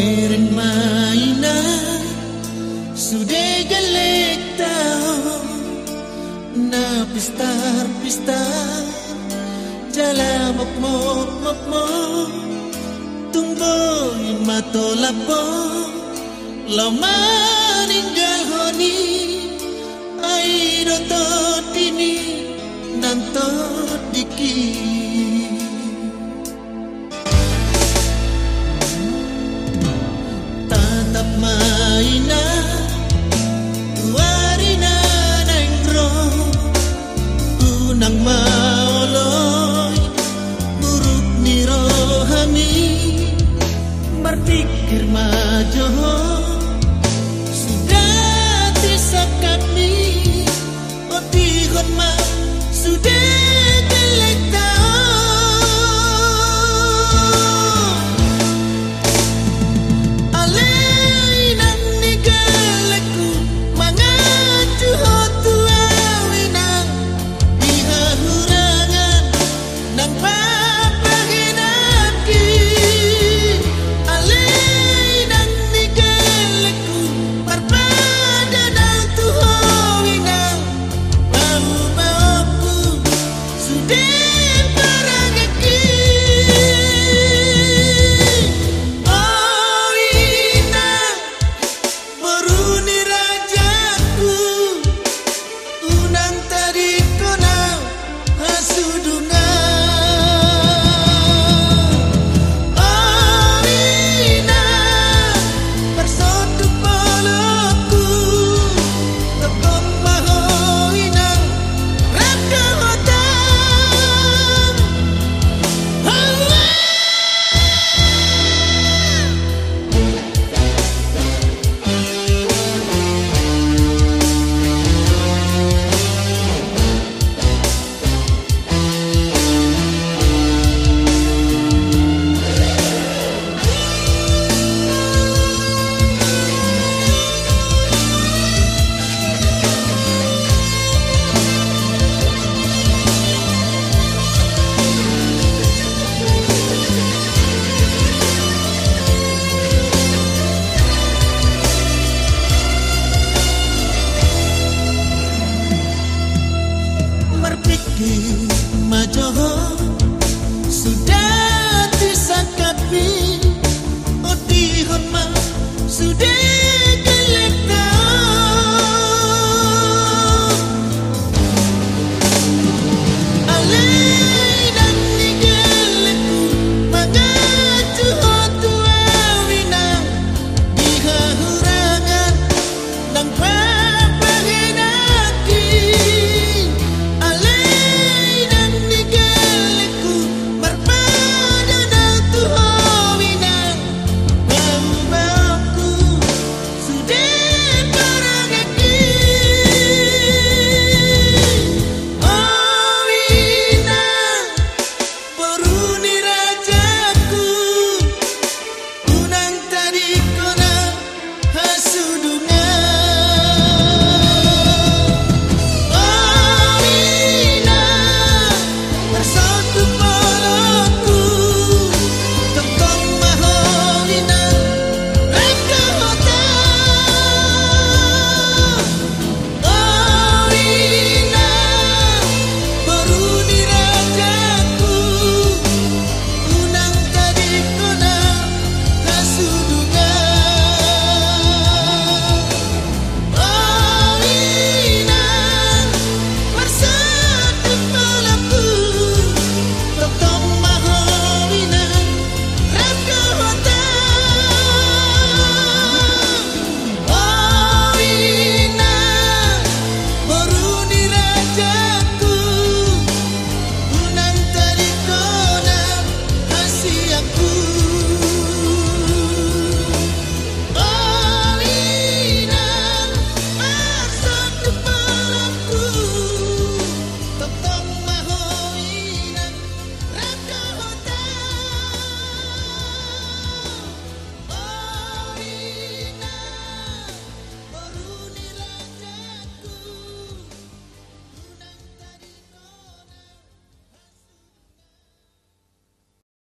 Meren mainan Sudah jelek tahu Na pistar pistar Jala mok mok mok mok Tungboy matolapo Lau maninggal honi Ay doto tini Nanto dikit titik dermaja